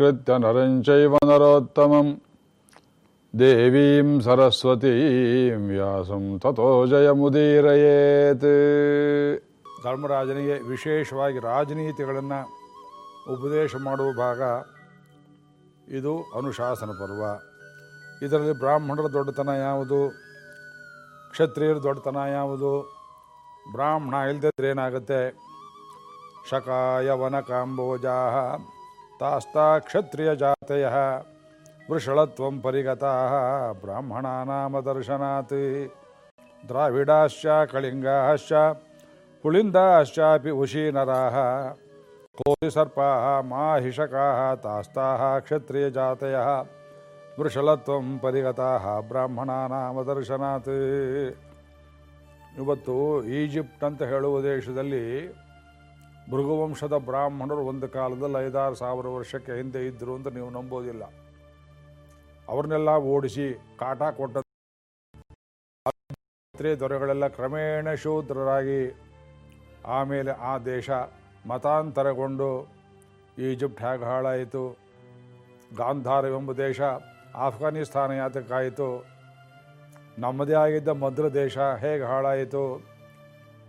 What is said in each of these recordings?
ನರಂ ಚೈವ ನರೋತ್ತಮಂ ದೇವೀಂ ಸರಸ್ವತೀಂ ವ್ಯಾಸಂ ತಥೋ ಜಯಮುದೀರಯೇತ್ ಧರ್ಮರಾಜನಿಗೆ ವಿಶೇಷವಾಗಿ ರಾಜನೀತಿಗಳನ್ನು ಉಪದೇಶ ಮಾಡುವ ಭಾಗ ಇದು ಅನುಶಾಸನ ಪರ್ವ. ಇದರಲ್ಲಿ ಬ್ರಾಹ್ಮಣರ ದೊಡ್ಡತನ ಯಾವುದು? ಕ್ಷತ್ರಿಯರ ದೊಡ್ಡತನ ಯಾವುದು? ಬ್ರಾಹ್ಮಣ ಇಲ್ಲದಿದ್ದರೆ ಏನಾಗುತ್ತೆ? ಶಕಾಯ ವನಕಾಂಬೋಜಾ ತಾಸ್ತಾ ಕ್ಷತ್ರಿಯ ಜಾತೆಯ ವೃಷಳತ್ವಂ ಪರಿಗತಾ ಬ್ರಾಹ್ಮಣಾನಾಮದರ್ಶನಾತ್. ದ್ರಾವಿಡಾಶ್ಚ, ಕಳಿಂಗಾಶ್ಚ ಪುಳಿಂದಾಶ್ಚಾಪಿ ಉಶೀನರಾः ಕೋಟಿ ಸರ್ಪಾः ಮಾಹಿಷಕಾः, ತಾಸ್ತಾः ಕ್ಷತ್ರಿಯ ಜಾತೆಯ ವೃಷಳತ್ವಂ ಪರಿಗತಾः ಬ್ರಾಹ್ಮಣಾನಾಮದರ್ಶನಾತ್. ಇವತ್ತು ಈಜಿಪ್ಟ್ ಅಂತ ಹೇಳುವ ದೇಶದಲ್ಲಿ ಭೃಗುವಂಶದ ಬ್ರಾಹ್ಮಣರು ಒಂದು ಕಾಲದಲ್ಲಿ ಐದಾರು ಸಾವಿರ ವರ್ಷಕ್ಕೆ ಹಿಂದೆ ಇದ್ದರು ಅಂತ ನೀವು ನಂಬೋದಿಲ್ಲ. ಅವ್ರನ್ನೆಲ್ಲ ಓಡಿಸಿ ಕಾಟ ಕೊಟ್ಟ ದೊರೆಗಳೆಲ್ಲ ಕ್ರಮೇಣ ಶೂದ್ರರಾಗಿ ಆಮೇಲೆ ಆ ದೇಶ ಮತಾಂತರಗೊಂಡು ಈಜಿಪ್ಟ್ ಹೇಗೆ ಹಾಳಾಯಿತು, ಗಾಂಧಾರವೆಂಬ ದೇಶ ಆಫ್ಘಾನಿಸ್ತಾನ ಯಾತಕ್ಕಾಯಿತು, ನಮ್ಮದೇ ಆಗಿದ್ದ ಮದ್ರ ದೇಶ ಹೇಗೆ ಹಾಳಾಯಿತು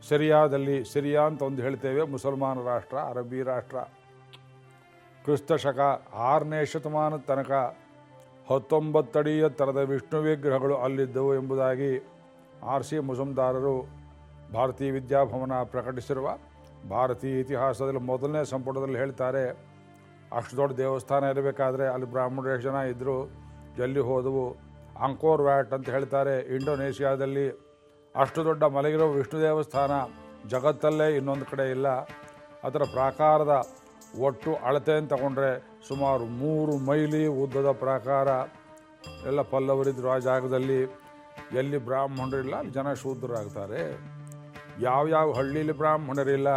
ಸಿರಿಯಾದಲ್ಲಿ ಸಿರಿಯಾ ಅಂತ ಒಂದು ಹೇಳ್ತೇವೆ, ಮುಸಲ್ಮಾನ ರಾಷ್ಟ್ರ, ಅರಬ್ಬಿ ರಾಷ್ಟ್ರ. ಕ್ರಿಸ್ತ ಶಕ ಆರನೇ ಶತಮಾನದ ತನಕ ಹತ್ತೊಂಬತ್ತಡಿ ಎತ್ತರದ ವಿಷ್ಣು ವಿಗ್ರಹಗಳು ಅಲ್ಲಿದ್ದವು ಎಂಬುದಾಗಿ ಆರ್ ಸಿ ಮುಸುಮ್ದಾರರು ಭಾರತೀಯ ವಿದ್ಯಾಭವನ ಪ್ರಕಟಿಸಿರುವ ಭಾರತೀಯ ಇತಿಹಾಸದಲ್ಲಿ ಮೊದಲನೇ ಸಂಪುಟದಲ್ಲಿ ಹೇಳ್ತಾರೆ, ಅಷ್ಟು ದೊಡ್ಡ ದೇವಸ್ಥಾನ ಇರಬೇಕಾದ್ರೆ ಅಲ್ಲಿ ಬ್ರಾಹ್ಮಣರು ಜನ ಇದ್ದರು ಎಲ್ಲಿ ಹೋದವು. ಅಂಕೋರ್ ವ್ಯಾಟ್ ಅಂತ ಹೇಳ್ತಾರೆ, ಇಂಡೋನೇಷ್ಯಾದಲ್ಲಿ ಅಷ್ಟು ದೊಡ್ಡ ಮಲಗಿರೋ ವಿಷ್ಣು ದೇವಸ್ಥಾನ ಜಗತ್ತಲ್ಲೇ ಇನ್ನೊಂದು ಕಡೆ ಇಲ್ಲ. ಅದರ ಪ್ರಾಕಾರದ ಒಟ್ಟು ಅಳತೆ ಅಂತ ತಗೊಂಡ್ರೆ ಸುಮಾರು ಮೂರು ಮೈಲಿ ಉದ್ದದ ಪ್ರಾಕಾರ. ಎಲ್ಲ ಪಲ್ಲವರಿದ್ರು ಆ ಜಾಗದಲ್ಲಿ ಎಲ್ಲಿ ಬ್ರಾಹ್ಮಣರಿಲ್ಲ ಅಲ್ಲಿ ಜನ ಶೂದ್ರರಾಗ್ತಾರೆ ಯಾವ್ಯಾವ ಹಳ್ಳಿಲಿ ಬ್ರಾಹ್ಮಣರಿಲ್ಲ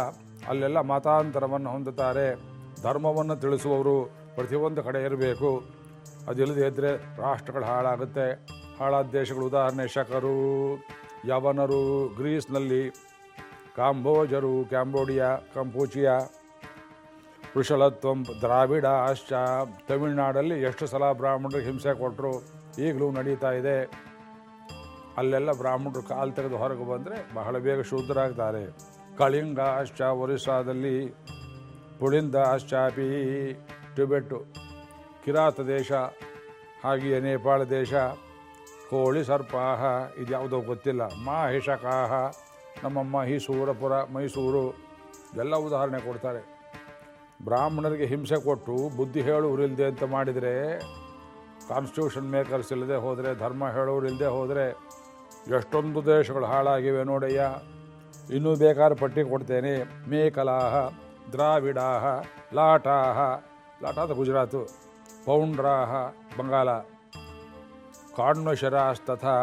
ಅಲ್ಲೆಲ್ಲ ಮತಾಂತರವನ್ನು ಹೊಂದುತ್ತಾರೆ. ಧರ್ಮವನ್ನು ತಿಳಿಸುವವರು ಪ್ರತಿಯೊಂದು ಕಡೆ ಇರಬೇಕು. ಅದಿಲ್ಲದೆ ಇದ್ದರೆ ರಾಷ್ಟ್ರಗಳು ಹಾಳಾಗುತ್ತೆ. ಹಾಳಾದ ದೇಶಗಳು ಉದಾಹರಣೆ ಶಕರು. ಯವನರು ಗ್ರೀಸ್ನಲ್ಲಿ, ಕಾಂಬೋಜರು ಕ್ಯಾಂಬೋಡಿಯಾ, ಕಂಪೋಚಿಯಾ, ವೃಷಲತ್ವಂ ದ್ರಾವಿಡ, ಆಶ್ಚ, ತಮಿಳುನಾಡಲ್ಲಿ ಎಷ್ಟು ಸಲ ಬ್ರಾಹ್ಮಣರಿಗೆ ಹಿಂಸೆ ಕೊಟ್ಟರು ಈಗಲೂ ನಡೀತಾ ಇದೆ. ಅಲ್ಲೆಲ್ಲ ಬ್ರಾಹ್ಮಣರು ಕಾಲು ತೆಗೆದು ಹೊರಗೆ ಬಂದರೆ ಬಹಳ ಬೇಗ ಶೂದ್ರಾಗ್ತಾರೆ ಕಳಿಂಗ, ಆಶ್ಚ, ಒರಿಸ್ಸಾದಲ್ಲಿ ಪುಳಿಂದ ಆಶ್ಚಾಪಿ ಟಿಬೆಟ್ಟು, ಕಿರಾತ ದೇಶ, ಹಾಗೆಯೇ ನೇಪಾಳ ದೇಶ. ಕೋಳಿ ಸರ್ಪಾಹ ಇದ್ಯಾವುದೋ ಗೊತ್ತಿಲ್ಲ. ಮಾಹಿಷಕಾಹ ನಮ್ಮ ಮಹಿಸೂರಪುರ ಮೈಸೂರು ಎಲ್ಲ ಉದಾಹರಣೆ ಕೊಡ್ತಾರೆ. ಬ್ರಾಹ್ಮಣರಿಗೆ ಹಿಂಸೆ ಕೊಟ್ಟು ಬುದ್ಧಿ ಹೇಳುವರಿಲ್ಲದೆ ಅಂತ ಮಾಡಿದರೆ ಕಾನ್ಸ್ಟಿಟ್ಯೂಷನ್ ಮೇಕರ್ಸ್ ಇಲ್ಲದೆ ಹೋದರೆ, ಧರ್ಮ ಹೇಳೋರು ಇಲ್ಲದೆ ಹೋದರೆ ಎಷ್ಟೊಂದು ದೇಶಗಳು ಹಾಳಾಗಿವೆ ನೋಡಯ್ಯ. ಇನ್ನೂ ಬೇಕಾದ್ರೆ ಪಟ್ಟಿ ಕೊಡ್ತೇನೆ. ಮೇಕಲಾಹ, ದ್ರಾವಿಡಾಹ, ಲಾಟಾಹ ಲಾಟ ಅಂತ ಗುಜರಾತು, ಪೌಂಡ್ರಾಹ, ಬಂಗಾಲ. ಕಾಣ್ವಶರಾಸ್ ತಥಾ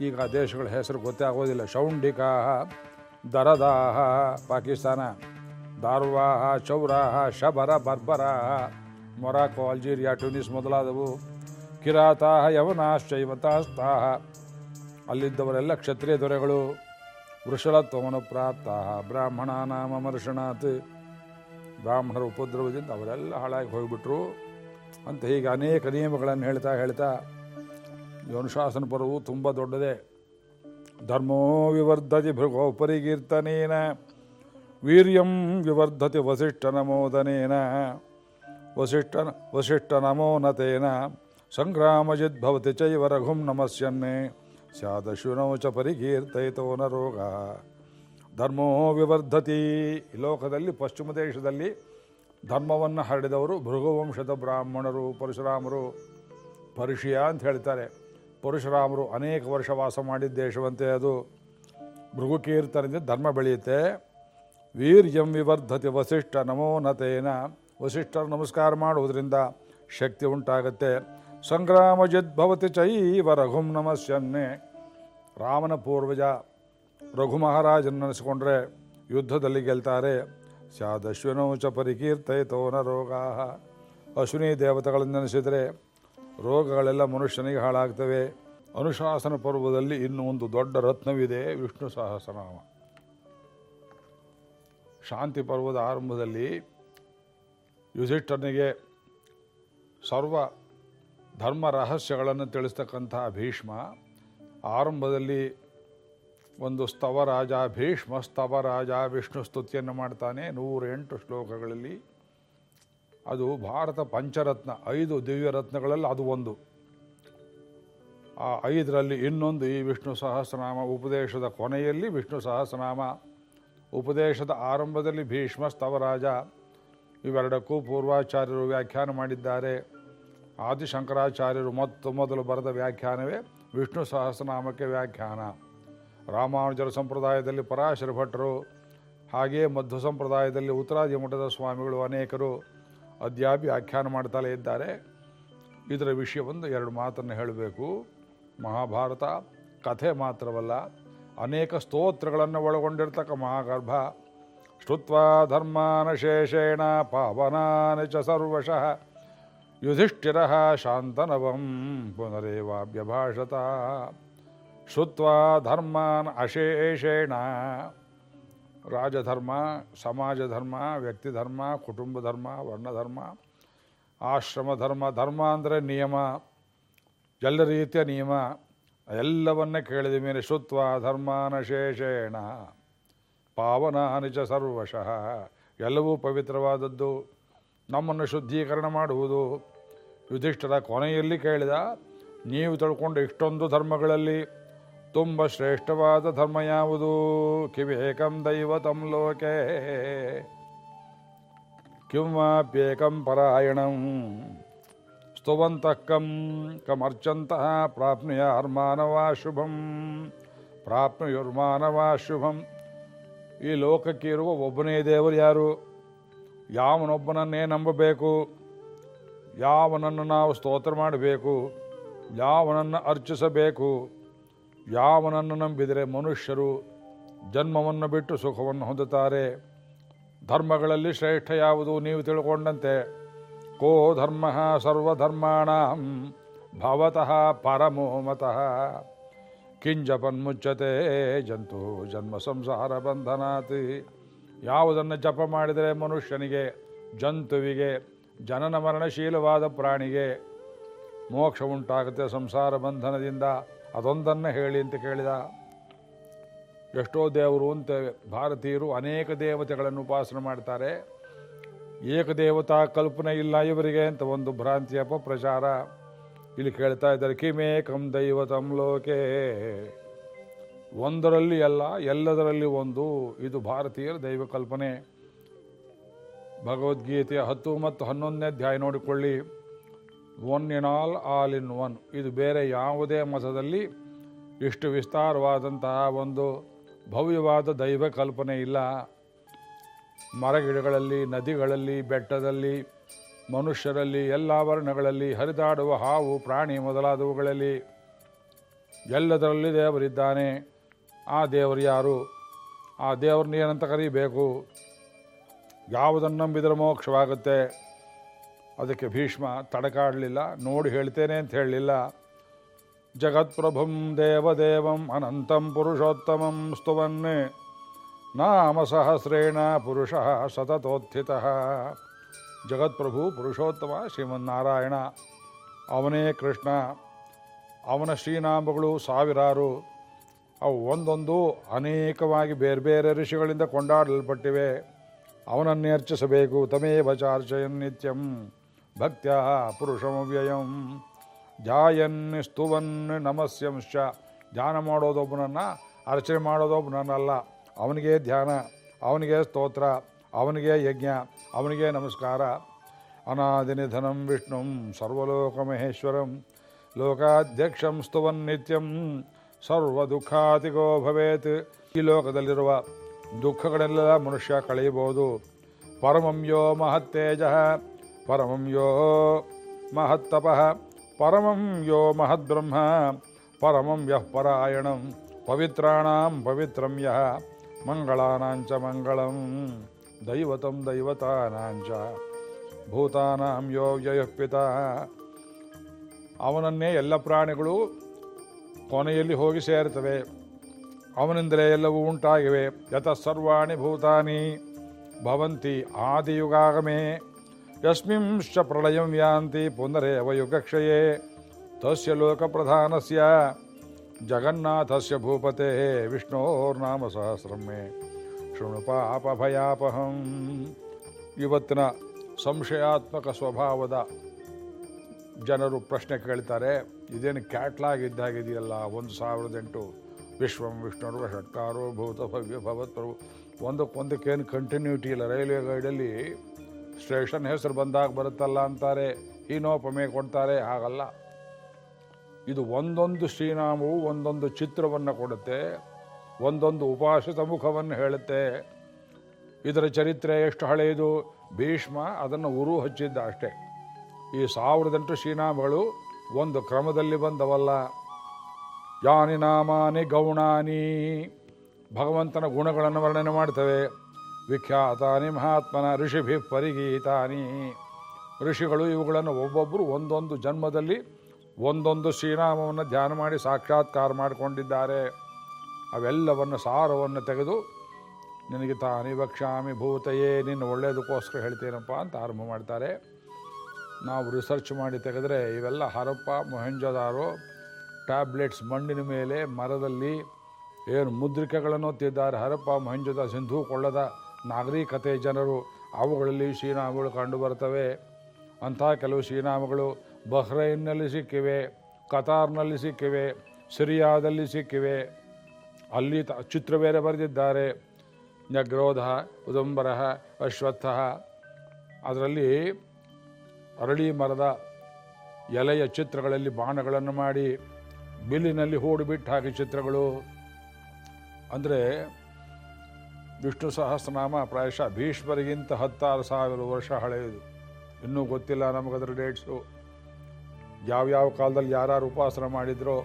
ಈಗ ದೇಶಗಳ ಹೆಸರು ಗೊತ್ತೇ ಆಗೋದಿಲ್ಲ. ಶೌಂಡಿಕಾಹ ದರದಾಹ, ಪಾಕಿಸ್ತಾನ. ದಾರ್ವಾಹ ಚೌರಾಹ, ಶಬರ ಬರ್ಬರಾಹ ಮೊರಾಕೋ ಅಲ್ಜೀರಿಯಾ, ಟ್ಯೂನಿಸ್ ಮೊದಲಾದವು. ಕಿರಾತಾಹ ಯವನಾಶ್ಚೈವತಾಸ್ತಾಹ ಅಲ್ಲಿದ್ದವರೆಲ್ಲ ಕ್ಷತ್ರಿಯ ದೊರೆಗಳು. ವೃಷಳತ್ವವನ್ನು ಪ್ರಾಪ್ತಾಹ ಬ್ರಾಹ್ಮಣಾನಾಮರ್ಷಣಾತ್ ಬ್ರಾಹ್ಮಣರ ಉಪದ್ರವದಿಂದ ಅವರೆಲ್ಲ ಹಾಳಾಗಿ ಹೋಗಿಬಿಟ್ರು. ಅಂತ ಹೀಗೆ ಅನೇಕ ನಿಯಮಗಳನ್ನು ಹೇಳ್ತಾ ಹೇಳ್ತಾ ಈ ಅನುಶಾಸನ ಪರ್ವವು ತುಂಬ ದೊಡ್ಡದೇ. ಧರ್ಮೋ ವಿವರ್ಧತಿ ಭೃಗೋ ಪರಿಕೀರ್ತನೇನ ವೀರ್ಯಂ ವಿವರ್ಧತಿ ವಸಿಷ್ಠ ನಮೋದನೇನ, ವಸಿಷ್ಠ ವಸಿಷ್ಠ ನಮೋನತೇನ ಸಂಗ್ರಾಮಜಿದ್ಭವತಿ ಚೈವ ರಘುಂ ನಮಸ್ಯನ್ನೇ, ಸ್ಯಾದಶುನೌ ಚ ಪರಿಕೀರ್ತಯಿತೋ ನ ರೋಗ. ಧರ್ಮೋ ವಿವರ್ಧತಿ ಲೋಕದಲ್ಲಿ, ಪಶ್ಚಿಮ ದೇಶದಲ್ಲಿ ಧರ್ಮವನ್ನು ಹರಡಿದವರು ಭೃಗುವಂಶದ ಬ್ರಾಹ್ಮಣರು, ಪರಶುರಾಮರು, ಪರಿಷಿಯ ಅಂತ ಹೇಳ್ತಾರೆ. ಪರಶುರಾಮರು ಅನೇಕ ವರ್ಷ ವಾಸ ಮಾಡಿದ ದೇಶವಂತೆ ಅದು ಭೃಗುಕೀರ್ತನದಿಂದ ಧರ್ಮ ಬೆಳೆಯುತ್ತೆ. ವೀರ್ಯಂ ವಿವರ್ಧತೆ ವಸಿಷ್ಠ ನಮೋನತೇನ ವಸಿಷ್ಠರು ನಮಸ್ಕಾರ ಮಾಡುವುದರಿಂದ ಶಕ್ತಿ ಉಂಟಾಗುತ್ತೆ. ಸಂಗ್ರಾಮಜಿದ್ಭವತಿ ಚೈವ ರಘುಂ ನಮಸ್ಯನ್ನೇ. ರಾಮನ ಪೂರ್ವಜ ರಘು ಮಹಾರಾಜನ ನೆನೆಸ್ಕೊಂಡ್ರೆ ಯುದ್ಧದಲ್ಲಿ ಗೆಲ್ತಾರೆ. ಸ್ಯಾದಶ್ವಿನೋ ಚ ಪರಿಕೀರ್ತಯಿತೋ ನ ರೋಗಾ ಅಶ್ವಿನಿ ದೇವತೆಗಳನ್ನು ನೆನೆಸಿದರೆ ರೋಗಗಳೆಲ್ಲ ಮನುಷ್ಯನಿಗೆ ಹಾಳಾಗ್ತವೆ. ಅನುಶಾಸನ ಪರ್ವದಲ್ಲಿ ಇನ್ನು ಒಂದು ದೊಡ್ಡ ರತ್ನವಿದೆ, ವಿಷ್ಣು ಸಹಸ್ರನಾಮ. ಶಾಂತಿ ಪರ್ವದ ಆರಂಭದಲ್ಲಿ ಯುಧಿಷ್ಠನಿಗೆ ಸರ್ವ ಧರ್ಮ ರಹಸ್ಯಗಳನ್ನು ತಿಳಿಸ್ತಕ್ಕಂಥ ಭೀಷ್ಮ, ಆರಂಭದಲ್ಲಿ ಒಂದು ಸ್ತವರಾಜ ಭೀಷ್ಮ, ಸ್ತವರಾಜ ವಿಷ್ಣು ಸ್ತುತಿಯನ್ನು ಮಾಡ್ತಾನೆ ನೂರೆಂಟು ಶ್ಲೋಕಗಳಲ್ಲಿ. ಅದು ಭಾರತ ಪಂಚರತ್ನ, ಐದು ದಿವ್ಯರತ್ನಗಳಲ್ಲಿ ಅದು ಒಂದು. ಆ ಐದರಲ್ಲಿ ಇನ್ನೊಂದು ಈ ವಿಷ್ಣು ಸಹಸ್ರನಾಮ ಉಪದೇಶದ ಕೊನೆಯಲ್ಲಿ ವಿಷ್ಣು ಸಹಸ್ರನಾಮ, ಉಪದೇಶದ ಆರಂಭದಲ್ಲಿ ಭೀಷ್ಮ ಸ್ತವರಾಜ, ಇವೆರಡಕ್ಕೂ ಪೂರ್ವಾಚಾರ್ಯರು ವ್ಯಾಖ್ಯಾನ ಮಾಡಿದ್ದಾರೆ. ಆದಿಶಂಕರಾಚಾರ್ಯರು ಮೊತ್ತ ಮೊದಲು ಬರೆದ ವ್ಯಾಖ್ಯಾನವೇ ವಿಷ್ಣು ಸಹಸ್ರನಾಮಕ್ಕೆ ವ್ಯಾಖ್ಯಾನ. ರಾಮಾನುಜರ ಸಂಪ್ರದಾಯದಲ್ಲಿ ಪರಾಶರ ಭಟ್ರು ಹಾಗೆಯೇ ಮಧ್ವ ಸಂಪ್ರದಾಯದಲ್ಲಿ ಉತ್ತರಾದಿ ಮಠದ ಸ್ವಾಮಿಗಳು ಅನೇಕರು. ಅದ್ಯಾಪಿ ವ್ಯಾಖ್ಯಾನ ಮಾಡ್ತಲೇ ಇದ್ದಾರೆ. ಇದರ ವಿಷಯವನ್ನು ಎರಡು ಮಾತನ್ನು ಹೇಳಬೇಕು. ಮಹಾಭಾರತ ಕಥೆ ಮಾತ್ರವಲ್ಲ, ಅನೇಕ ಸ್ತೋತ್ರಗಳನ್ನು ಒಳಗೊಂಡಿರ್ತಕ್ಕ ಮಹಾಗರ್ಭ. ಶ್ರುತ್ವಾ ಧರ್ಮಾನಶೇಷೇಣ ಪಾವನಾನಿ ಚ ಸರ್ವಶಃ. ಯುಧಿಷ್ಠಿರ ಶಾಂತನವಂ ಪುನರೇವಾಭ್ಯಭಾಷತ. ಶ್ರುತ್ವಾ ಧರ್ಮಾನ್ ಅಶೇಷೇಣ ರಾಜಧರ್ಮ ಸಮಾಜ ಧರ್ಮ ವ್ಯಕ್ತಿ ಧರ್ಮ ಕುಟುಂಬ ಧರ್ಮ ವರ್ಣಧರ್ಮ ಆಶ್ರಮ ಧರ್ಮ ಧರ್ಮ ಅಂದರೆ ನಿಯಮ, ಎಲ್ಲ ರೀತಿಯ ನಿಯಮ, ಎಲ್ಲವನ್ನ ಕೇಳಿದ ಮೇಲೆ ಶುತ್ವ ಧರ್ಮಾನಶೇಷೇಣ ಪಾವನ ಚ ಸರ್ವಶಃ, ಎಲ್ಲವೂ ಪವಿತ್ರವಾದದ್ದು. ನಮ್ಮನ್ನು ಶುದ್ಧೀಕರಣ ಮಾಡುವುದು. ಯುಧಿಷ್ಠರ ಕೊನೆಯಲ್ಲಿ ಕೇಳಿದ, ನೀವು ತಿಳ್ಕೊಂಡು ಇಷ್ಟೊಂದು ಧರ್ಮಗಳಲ್ಲಿ ತುಂಬ ಶ್ರೇಷ್ಠವಾದ ಧರ್ಮ ಯಾವುದು? ಕಿವೇಕಂ ದೈವತಂ ಲೋಕೆ. ಕಿಂವಾಪ್ಯೇಕಂ ಪರಾಯಣಂ. ಸ್ತುವಂತ ಕಂ ಕಮರ್ಚಂತಹ ಪ್ರಾಪ್ನುಯಾರ್ಮಾನವಾ ಶುಭಂ. ಪ್ರಾಪ್ನುಯುರ್ಮಾನವಾ ಶುಭಂ. ಈ ಲೋಕಕ್ಕೆ ಇರುವ ಒಬ್ಬನೇ ದೇವರು ಯಾರು? ಯಾವನೊಬ್ಬನನ್ನೇ ನಂಬಬೇಕು? ಯಾವನನ್ನು ನಾವು ಸ್ತೋತ್ರ ಮಾಡಬೇಕು? ಯಾವನನ್ನು ಅರ್ಚಿಸಬೇಕು? ಯಾವನನ್ನು ನಂಬಿದರೆ ಮನುಷ್ಯರು ಜನ್ಮವನ್ನು ಬಿಟ್ಟು ಸುಖವನ್ನು ಹೊಂದುತ್ತಾರೆ? ಧರ್ಮಗಳಲ್ಲಿ ಶ್ರೇಷ್ಠ ಯಾವುದು ನೀವು ತಿಳ್ಕೊಂಡಂತೆ? ಕೋ ಧರ್ಮ ಸರ್ವಧರ್ಮಾಣ ಭವತಃ ಪರಮೋ ಮತಃ. ಕಿಂಜಪನ್ಮುಚ್ಚತೆ ಜಂತು ಜನ್ಮ ಸಂಸಾರ ಬಂಧನಾತಿ. ಯಾವುದನ್ನು ಜಪ ಮಾಡಿದರೆ ಮನುಷ್ಯನಿಗೆ, ಜಂತುವಿಗೆ, ಜನನ ಮರಣಶೀಲವಾದ ಪ್ರಾಣಿಗೆ ಮೋಕ್ಷ ಉಂಟಾಗುತ್ತೆ ಸಂಸಾರ ಬಂಧನದಿಂದ. ಅದೊಂದನ್ನು ಹೇಳಿ ಅಂತ ಕೇಳಿದ. ಎಷ್ಟೋ ದೇವರು ಅಂತ ಭಾರತೀಯರು ಅನೇಕ ದೇವತೆಗಳನ್ನು ಉಪಾಸನೆ ಮಾಡ್ತಾರೆ. ಏಕದೇವತಾ ಕಲ್ಪನೆ ಇಲ್ಲ ಇವರಿಗೆ ಅಂತ ಒಂದು ಭ್ರಾಂತಿ ಪ್ರಚಾರ. ಇಲ್ಲಿ ಕೇಳ್ತಾ ಇದ್ದಾರೆ ಕಿಮೇಕಂ ದೈವತಂ ಲೋಕೆ. ಒಂದರಲ್ಲಿ ಅಲ್ಲ, ಎಲ್ಲದರಲ್ಲಿ ಒಂದು. ಇದು ಭಾರತೀಯರ ದೈವ ಕಲ್ಪನೆ. ಭಗವದ್ಗೀತೆಯ ಹತ್ತು ಮತ್ತು ಹನ್ನೊಂದನೇ ಅಧ್ಯಾಯ ನೋಡಿಕೊಳ್ಳಿ. One in all all in one ಇದು ಬೇರೆ ಯಾವುದೇ ಮತದಲ್ಲಿ ಇಷ್ಟು ವಿಸ್ತಾರವಾದಂತಹ ಒಂದು ಭವ್ಯವಾದ ದೈವ ಕಲ್ಪನೆ ಇಲ್ಲ. ಮರಗಿಡಗಳಲ್ಲಿ, ನದಿಗಳಲ್ಲಿ, ಬೆಟ್ಟದಲ್ಲಿ, ಮನುಷ್ಯರಲ್ಲಿ, ಎಲ್ಲ ವರ್ಣಗಳಲ್ಲಿ, ಹರಿದಾಡುವ ಹಾವು, ಪ್ರಾಣಿ ಮೊದಲಾದವುಗಳಲ್ಲಿ ಎಲ್ಲದರಲ್ಲಿ ದೇವರಿದ್ದಾನೆ. ಆ ದೇವರು ಯಾರು? ಆ ದೇವ್ರನ್ನ ಏನಂತ ಕರೀಬೇಕು? ಯಾವುದನ್ನು ನಂಬಿದರೆ ಮೋಕ್ಷವಾಗುತ್ತೆ? ಅದಕ್ಕೆ ಭೀಷ್ಮ ತಡಕಾಡಲಿಲ್ಲ, ನೋಡಿ ಹೇಳ್ತೇನೆ ಅಂತ ಹೇಳಲಿಲ್ಲ. ಜಗತ್ಪ್ರಭುಂ ದೇವದೇವಂ ಅನಂತಂ ಪುರುಷೋತ್ತಮಂ ಸ್ತುವನ್ನೇ, ನಾಮ ಸಹಸ್ರೇಣ ಪುರುಷ ಸತತೋತ್ಥಿತ. ಜಗತ್ಪ್ರಭು ಪುರುಷೋತ್ತಮ ಶ್ರೀಮನ್ನಾರಾಯಣ, ಅವನೇ ಕೃಷ್ಣ, ಅವನ ಶ್ರೀನಾಮಗಳು ಸಾವಿರಾರು, ಅವು ಒಂದೊಂದು ಅನೇಕವಾಗಿ ಬೇರೆ ಬೇರೆ ಋಷಿಗಳಿಂದ ಕೊಂಡಾಡಲ್ಪಟ್ಟಿವೆ. ಅವನನ್ನೇ ಅರ್ಚಿಸಬೇಕು, ತಮೇವ ಚಾರ್ಚಯನ್ ನಿತ್ಯಂ. ಭಕ್ತ್ಯ ಪುರುಷಮವ್ಯಯಂ ಜಾಯನ್ ಸ್ತುವನ್ ನಮಸ್ಯಂಶ ಧ್ಯಾನ ಮಾಡೋದೊಬ್ಬನನ್ನ ಅರ್ಚನೆ ಮಾಡೋದೊಬ್ಬನನ್ನಲ್ಲ। ಅವನಿಗೆ ಧ್ಯಾನ, ಅವನಿಗೆ ಸ್ತೋತ್ರ, ಅವನಿಗೆ ಯಜ್ಞ, ಅವನಿಗೆ ನಮಸ್ಕಾರ। ಅನಾದಿನಿಧನಂ ವಿಷ್ಣುಂ ಸರ್ವಲೋಕಮಹೇಶ್ವರಂ। ಲೋಕಾಧ್ಯಕ್ಷಂ ಸ್ತುವನ್ ನಿತ್ಯಂ। ಸರ್ವ ದುಃಖಾತಿಗೋ ಭವೇತ್। ಈ ಲೋಕದಲ್ಲಿರುವ ದುಃಖಗಳೆಲ್ಲ ಮನುಷ್ಯ ಕಳೆಯಬಹುದು। ಪರಮಂ ಯೋ ಮಹತ್ತೇಜ। ಪರಮಂ ಯೋ ಮಹತ್ತಪಃ ಪರಮಂ ಯೋ ಮಹದ್ಬ್ರಹ್ಮ ಪರಮಂ ಯಃ ಪರಾಯಣಂ ಪವಿತ್ರಾಣಾಂ ಪವಿತ್ರಂ ಯಃ ಮಂಗಳಾನಾಂಚ ಮಂಗಳಂ ದೈವತಂ ದೈವತಾನಾಂಚ ಭೂತಾನಾಂ ಯೋ ವ್ಯಯಃ ಪಿತಾ ಅವನನ್ನೇ ಎಲ್ಲ ಪ್ರಾಣಿಗಳು ಕೊನೆಯಲ್ಲಿ ಹೋಗಿ ಸೇರ್ತವೆ. ಅವನಿಂದಲೇ ಎಲ್ಲವೂ ಉಂಟಾಗಿವೆ. ಯತ ಸರ್ವಾಣಿ ಭೂತಾನಿ ಭವಂತಿ ಆದಿಯುಗಾಗಮೇ. ಯಸ್ಮಿಂಶ್ಚ ಪ್ರಳಯಂ ಯಾಂತಿ ಪುನರೇವ ಯುಗಕ್ಷಯೇ ತಸ್ಯ ಲೋಕಪ್ರಧಾನಸ್ಯ ಜಗನ್ನಾಥಸ್ಯ ಭೂಪತೆ ವಿಷ್ಣೋರ್ನಾಮ ಸಹಸ್ರಂ ಮೇ ಶೃಣು ಇವತ್ತಿನ ಸಂಶಯಾತ್ಮಕ ಸ್ವಭಾವದ ಜನರು ಪ್ರಶ್ನೆ ಕೇಳ್ತಾರೆ, ಇದೇನು ಕ್ಯಾಟ್ಲಾಗ್ ಇದ್ದಾಗಿದೆಯಲ್ಲ ಒಂದು ಸಾವಿರದ ಎಂಟು ವಿಶ್ವಂ ವಿಷ್ಣುರು ಷಟ್ಕಾರೋ ಭೂತ ಭವ್ಯ ಭವತ್ ಪ್ರಭು ಒಂದಕ್ಕೊಂದಕ್ಕೇನು ಕಂಟಿನ್ಯೂಟಿ ಇಲ್ಲ. ರೈಲ್ವೆ ಗೈಡಲ್ಲಿ ಸ್ಟೇಷನ್ ಹೆಸರು ಬಂದಾಗ ಬರುತ್ತಲ್ಲ ಅಂತಾರೆ ಹೀನೋಪಮೆ ಕೊಡ್ತಾರೆ, ಹಾಗಲ್ಲ. ಇದು ಒಂದೊಂದು ಶ್ರೀನಾಮವು ಒಂದೊಂದು ಚಿತ್ರವನ್ನು ಕೊಡುತ್ತೆ, ಒಂದೊಂದು ಉಪಾಸಿತ ಮುಖವನ್ನು ಹೇಳುತ್ತೆ. ಇದರ ಚರಿತ್ರೆ ಎಷ್ಟು ಹಳೆಯದು? ಭೀಷ್ಮ ಅದನ್ನು ಉರು ಹಚ್ಚಿದ್ದ ಅಷ್ಟೇ. ಈ ಸಾವಿರದೆಂಟು ಶ್ರೀನಾಮಗಳು ಒಂದು ಕ್ರಮದಲ್ಲಿ ಬಂದವಲ್ಲ. ಯಾನಿ ನಾಮಾನಿ ಗೌಣಾನಿ. ಭಗವಂತನ ಗುಣಗಳನ್ನು ವರ್ಣನೆ ಮಾಡ್ತವೆ. ವಿಖ್ಯಾತಾನಿ ಮಹಾತ್ಮನ ಋಷಿಭಿ ಪರಿಗೀತಾನಿ. ಋಷಿಗಳು ಇವುಗಳನ್ನು ಒಬ್ಬೊಬ್ಬರು ಒಂದೊಂದು ಜನ್ಮದಲ್ಲಿ ಒಂದೊಂದು ಶ್ರೀನಾಮವನ್ನು ಧ್ಯಾನ ಮಾಡಿ ಸಾಕ್ಷಾತ್ಕಾರ ಮಾಡಿಕೊಂಡಿದ್ದಾರೆ. ಅವೆಲ್ಲವನ್ನು ಸಾರವನ್ನು ತೆಗೆದು ನಿನಗೆ ತಾನಿ ವಕ್ಷಾಮಿ ಭೂತಯೇ, ನಿನ್ನ ಒಳ್ಳೆಯದಕ್ಕೋಸ್ಕರ ಹೇಳ್ತೀನಪ್ಪ ಅಂತ ಆರಂಭ ಮಾಡ್ತಾರೆ. ನಾವು ರಿಸರ್ಚ್ ಮಾಡಿ ತೆಗೆದರೆ ಇವೆಲ್ಲ ಹರಪ್ಪ, ಮೊಹೆಂಜೋದಾರೋ, ಟ್ಯಾಬ್ಲೆಟ್ಸ್ ಮಣ್ಣಿನ ಮೇಲೆ, ಮರದಲ್ಲಿ ಏನು ಮುದ್ರಿಕೆಗಳನ್ನು ಒತ್ತಿದ್ದಾರೆ. ಹರಪ್ಪ ಮೊಹೆಂಜೋದ ಸಿಂಧೂ ಕೊಳ್ಳದ ನಾಗರಿಕತೆ ಜನರು ಅವುಗಳಲ್ಲಿ ಶ್ರೀನಾಮಗಳು ಕಂಡುಬರ್ತವೆ ಅಂಥ ಕೆಲವು ಶ್ರೀನಾಮಗಳು ಬಹ್ರೈನ್ನಲ್ಲಿ ಸಿಕ್ಕಿವೆ, ಕತಾರ್ನಲ್ಲಿ ಸಿಕ್ಕಿವೆ, ಸಿರಿಯಾದಲ್ಲಿ ಸಿಕ್ಕಿವೆ. ಅಲ್ಲಿ ತ ಚಿತ್ರ ಬೇರೆ ಬರೆದಿದ್ದಾರೆ. ನಗ್ರೋಧ ಉದಂಬರ, ಅಶ್ವತ್ಥ. ಅದರಲ್ಲಿ ಅರಳಿ ಮರದ ಎಲೆಯ ಚಿತ್ರಗಳಲ್ಲಿ ಬಾಣಗಳನ್ನು ಮಾಡಿ, ಬಿಲ್ಲಿನಲ್ಲಿ ಹೂಡಿಬಿಟ್ಟು ಹಾಕಿ ಚಿತ್ರಗಳು. ಅಂದರೆ ವಿಷ್ಣು ಸಹಸ್ರನಾಮ ಪ್ರಾಯಶಃ ಭೀಷ್ಮರಿಗಿಂತ ಹತ್ತಾರು ಸಾವಿರ ವರ್ಷ ಹಳೆಯದು. ಇನ್ನೂ ಗೊತ್ತಿಲ್ಲ ನಮಗದ್ರ ಡೇಟ್ಸು ಯಾವ್ಯಾವ ಕಾಲದಲ್ಲಿ ಯಾರ್ಯಾರು ಉಪಾಸನ ಮಾಡಿದ್ರೋ,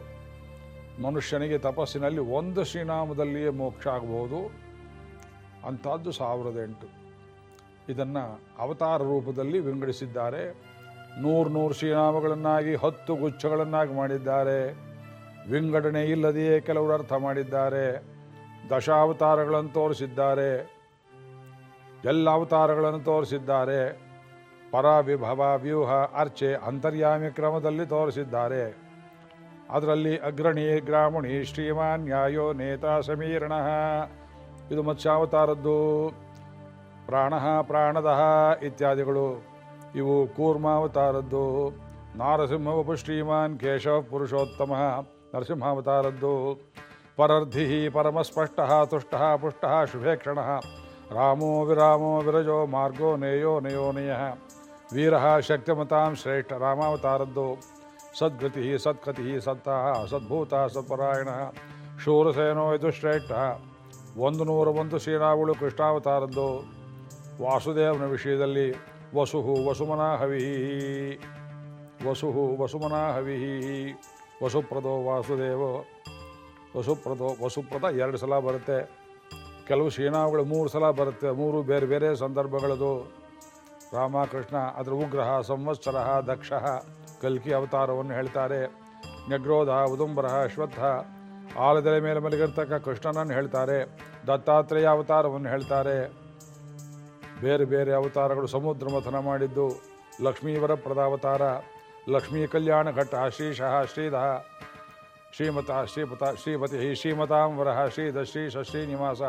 ಮನುಷ್ಯನಿಗೆ ತಪಸ್ಸಿನಲ್ಲಿ ಒಂದು ಶ್ರೀನಾಮದಲ್ಲಿಯೇ ಮೋಕ್ಷ ಆಗಬಹುದು. ಅಂಥದ್ದು ಸಾವಿರದ ಎಂಟು. ಇದನ್ನು ಅವತಾರ ರೂಪದಲ್ಲಿ ವಿಂಗಡಿಸಿದ್ದಾರೆ. ನೂರು ನೂರು ಶ್ರೀನಾಮಗಳನ್ನಾಗಿ, ಹತ್ತು ಗುಚ್ಛಗಳನ್ನಾಗಿ ಮಾಡಿದ್ದಾರೆ. ವಿಂಗಡಣೆ ಇಲ್ಲದೆಯೇ ಕೆಲವರು ಅರ್ಥ ಮಾಡಿದ್ದಾರೆ. ದಶಾವತಾರಗಳನ್ನು ತೋರಿಸಿದ್ದಾರೆ. ಎಲ್ಲ ಅವತಾರಗಳನ್ನು ತೋರಿಸಿದ್ದಾರೆ. ಪರ ವಿಭವ ವ್ಯೂಹ, ಅರ್ಚೆ, ಅಂತರ್ಯಾಮಿ ಕ್ರಮದಲ್ಲಿ ತೋರಿಸಿದ್ದಾರೆ. ಅದರಲ್ಲಿ ಅಗ್ರಣಿ, ಗ್ರಾಮಣಿ ಶ್ರೀಮಾನ್ ನ್ಯಾಯೋ ನೇತಾ ಸಮೀರಣ. ಇದು ಮತ್ಸ್ಯಾವತಾರದ್ದು. ಪ್ರಾಣ, ಪ್ರಾಣದಃ ಇತ್ಯಾದಿಗಳು. ಇವು ಕೂರ್ಮಾವತಾರದ್ದು. ನಾರಸಿಂಹ ಉಪಶ್ರೀಮಾನ್ ಕೇಶವ ಪುರುಷೋತ್ತಮ ನರಸಿಂಹಾವತಾರದ್ದು. ಪರರ್ಧಿ ಪರಮಸ್ಪಷ್ಟ ತುಷ್ಟ ಪುಷ್ಟ ಶುಭೇಕ್ಷಣ ರಾಮೋ ವಿರಾಮೋ ವಿರಜೋ ಮಾರ್ಗೋ ನೇಯೋ ನಯೋನಯ ವೀರ ಶಕ್ತಿಮತಾಂ ಶ್ರೇಷ್ಠ ರಾಮಾವತಾರದ್ದು. ಸದ್ಗತಿ ಸತ್ಕತಿ ಸತ್ತ ಸದ್ಭೂತ ಸತ್ಪರಾಯಣ. ಶೂರಸೇನೋ ಇದು ಶ್ರೇಷ್ಠ. ಒಂದು ನೂರ ಒಂದು ಶ್ರೀರಾಮುಳು ಕೃಷ್ಣಾವತಾರದ್ದು. ವಾಸುದೇವನ ವಿಷಯದಲ್ಲಿ ವಸುಹು ವಸುಮನಾ ಹವಿ ವಸುಹು ವಸುಮನಾ ಹವಿ ವಸುಪ್ರದೋ ವಾಸುದೇವೋ. ವಸುಪ್ರದೋ ವಸುಪ್ರದ ಎರಡು ಸಲ ಬರುತ್ತೆ. ಕೆಲವು ಶ್ರೀನಾಮಗಳು ಮೂರು ಸಲ ಬರುತ್ತೆ. ಮೂರು ಬೇರೆ ಬೇರೆ ಸಂದರ್ಭಗಳದು. ರಾಮಕೃಷ್ಣ ಅದರ ಉಗ್ರಹ, ಸಂವತ್ಸರ, ದಕ್ಷ, ಕಲ್ಕಿ ಅವತಾರವನ್ನು ಹೇಳ್ತಾರೆ. ನಗ್ರೋಧ ಉದುಂಬರ ಅಶ್ವತ್ಥ ಆಲದೆಲೆ ಮೇಲೆ ಮಲಗಿರ್ತಕ್ಕ ಕೃಷ್ಣನನ್ನು ಹೇಳ್ತಾರೆ. ದತ್ತಾತ್ರೇಯ ಅವತಾರವನ್ನು ಹೇಳ್ತಾರೆ. ಬೇರೆ ಬೇರೆ ಅವತಾರಗಳು ಸಮುದ್ರ ಮಥನ ಮಾಡಿದ್ದು. ಲಕ್ಷ್ಮೀವರ ಪ್ರದಾವತಾರ ಲಕ್ಷ್ಮೀ ಕಲ್ಯಾಣ ಘಟ್ಟ ಶ್ರೀಶಃ ಶ್ರೀಧ ಶ್ರೀಮತ ಶ್ರೀಪತ ಶ್ರೀಪತಿ ಶ್ರೀಮತಾಂಬರ ಶ್ರೀಧ ಶ್ರೀ ಶ್ರೀನಿವಾಸ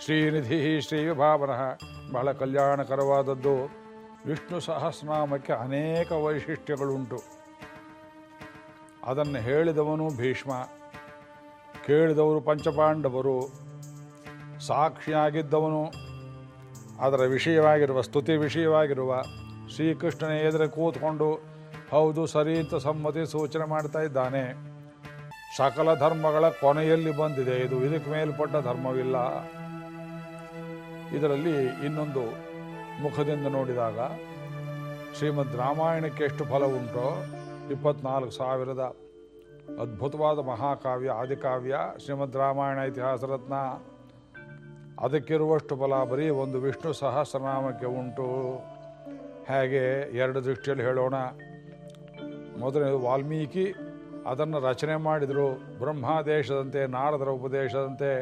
ಶ್ರೀನಿಧಿ ಶ್ರೀವಿಭಾವನ ಬಹಳ ಕಲ್ಯಾಣಕರವಾದದ್ದು. ವಿಷ್ಣು ಸಹಸ್ರನಾಮಕ್ಕೆ ಅನೇಕ ವೈಶಿಷ್ಟ್ಯಗಳುಂಟು. ಅದನ್ನು ಹೇಳಿದವನು ಭೀಷ್ಮ. ಕೇಳಿದವರು ಪಂಚಪಾಂಡವರು. ಸಾಕ್ಷಿಯಾಗಿದ್ದವನು. ಅದರ ವಿಷಯವಾಗಿರುವ, ಸ್ತುತಿ ವಿಷಯವಾಗಿರುವ ಶ್ರೀಕೃಷ್ಣನ ಎದುರು ಕೂತ್ಕೊಂಡು ಹೌದು ಸರಿ ಅಂತ ಸಮ್ಮತಿ ಸೂಚನೆ ಮಾಡ್ತಾ ಇದ್ದಾನೆ. ಸಕಲ ಧರ್ಮಗಳ ಕೊನೆಯಲ್ಲಿ ಬಂದಿದೆ. ಇದು ಇದಕ್ಕೆ ಮೇಲ್ಪಟ್ಟ ಧರ್ಮವಿಲ್ಲ. ಇದರಲ್ಲಿ ಇನ್ನೊಂದು ಮುಖದಿಂದ ನೋಡಿದಾಗ ಶ್ರೀಮದ್ ರಾಮಾಯಣಕ್ಕೆ ಎಷ್ಟು ಫಲ ಉಂಟೋ? ಇಪ್ಪತ್ನಾಲ್ಕು ಸಾವಿರದ ಅದ್ಭುತವಾದ ಮಹಾಕಾವ್ಯ, ಆದಿಕಾವ್ಯ, ಶ್ರೀಮದ್ ರಾಮಾಯಣ ಇತಿಹಾಸ ರತ್ನ. ಅದಕ್ಕಿರುವಷ್ಟು ಫಲ ಬರೀ ಒಂದು ವಿಷ್ಣು ಸಹಸ್ರನಾಮಕ್ಕೆ ಉಂಟು. ಹೇಗೆ? ಎರಡು ದೃಷ್ಟಿಯಲ್ಲಿ ಹೇಳೋಣ. ಮೊದಲನೇದು ವಾಲ್ಮೀಕಿ ಅದನ್ನು ರಚನೆ ಮಾಡಿದರು ಬ್ರಹ್ಮಾದೇಶದಂತೆ, ನಾರದರ ಉಪದೇಶದಂತೆ.